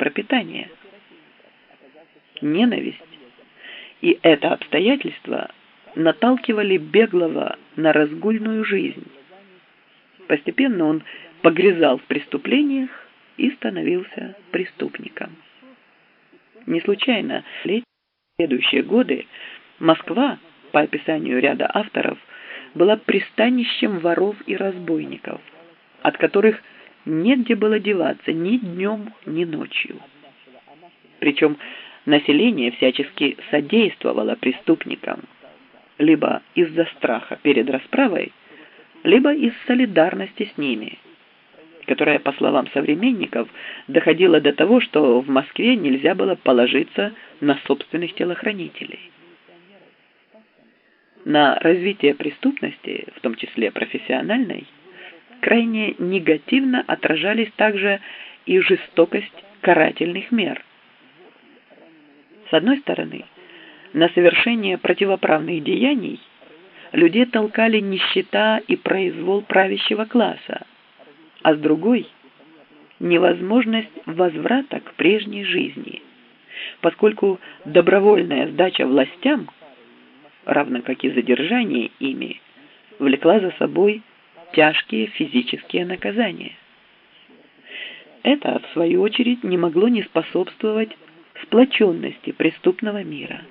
пропитания. Ненависть и это обстоятельство наталкивали беглого на разгульную жизнь. Постепенно он погрязал в преступлениях и становился преступником. Не случайно следующие годы Москва, по описанию ряда авторов, была пристанищем воров и разбойников, от которых негде было деваться ни днем, ни ночью. Причем население всячески содействовало преступникам, либо из-за страха перед расправой, либо из солидарности с ними, которая, по словам современников, доходила до того, что в Москве нельзя было положиться на собственных телохранителей. На развитие преступности, в том числе профессиональной, крайне негативно отражались также и жестокость карательных мер. С одной стороны, на совершение противоправных деяний людей толкали нищета и произвол правящего класса, а с другой – невозможность возврата к прежней жизни, поскольку добровольная сдача властям, равно как и задержание ими, влекла за собой тяжкие физические наказания. Это, в свою очередь, не могло не способствовать сплоченности преступного мира.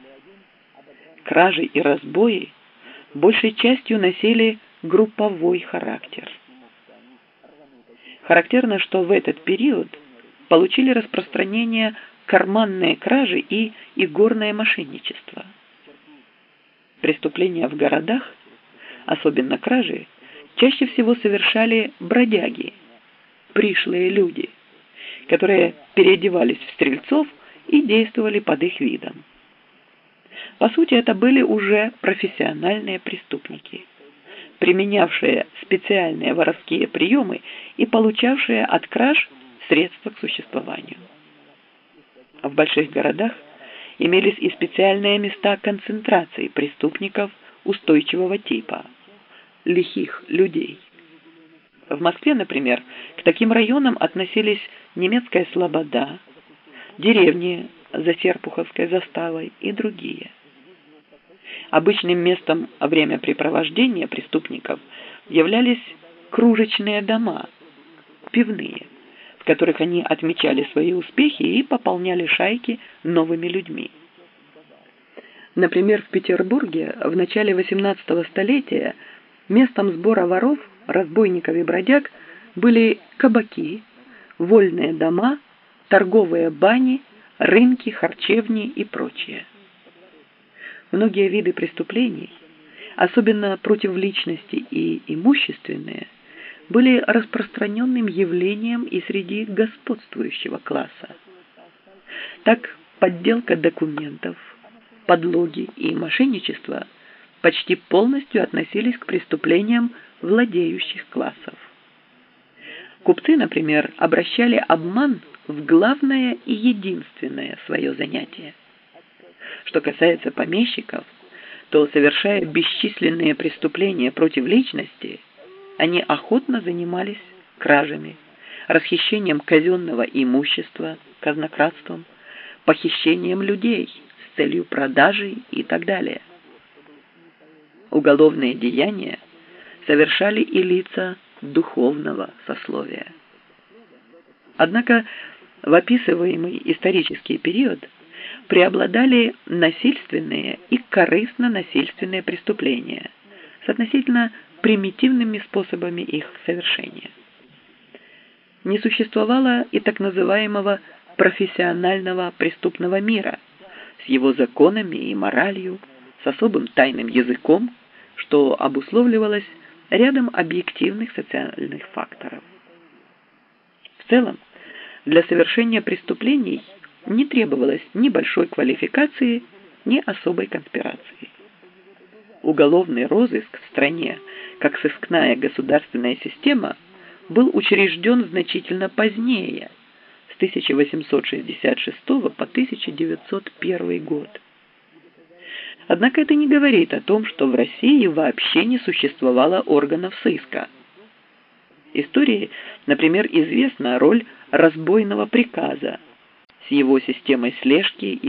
Кражи и разбои большей частью носили групповой характер. Характерно, что в этот период получили распространение карманные кражи и игорное мошенничество. Преступления в городах, особенно кражи, чаще всего совершали бродяги, пришлые люди, которые переодевались в стрельцов и действовали под их видом. По сути, это были уже профессиональные преступники, применявшие специальные воровские приемы и получавшие от краж средства к существованию. В больших городах имелись и специальные места концентрации преступников устойчивого типа – лихих людей. В Москве, например, к таким районам относились немецкая Слобода, деревни за Серпуховской заставой и другие. Обычным местом времяпрепровождения преступников являлись кружечные дома, пивные, в которых они отмечали свои успехи и пополняли шайки новыми людьми. Например, в Петербурге в начале XVIII столетия местом сбора воров, разбойников и бродяг были кабаки, вольные дома, торговые бани, рынки, харчевни и прочее. Многие виды преступлений, особенно против личности и имущественные, были распространенным явлением и среди господствующего класса. Так, подделка документов, подлоги и мошенничество почти полностью относились к преступлениям владеющих классов. Купцы, например, обращали обман в главное и единственное свое занятие. Что касается помещиков, то, совершая бесчисленные преступления против личности, они охотно занимались кражами, расхищением казенного имущества, казнократством, похищением людей с целью продажи и так далее. Уголовные деяния совершали и лица духовного сословия. Однако в описываемый исторический период преобладали насильственные и корыстно-насильственные преступления с относительно примитивными способами их совершения. Не существовало и так называемого профессионального преступного мира с его законами и моралью, с особым тайным языком, что обусловливалось рядом объективных социальных факторов. В целом, для совершения преступлений не требовалось ни большой квалификации, ни особой конспирации. Уголовный розыск в стране, как сыскная государственная система, был учрежден значительно позднее, с 1866 по 1901 год. Однако это не говорит о том, что в России вообще не существовало органов сыска. Истории, например, известна роль разбойного приказа с его системой слежки и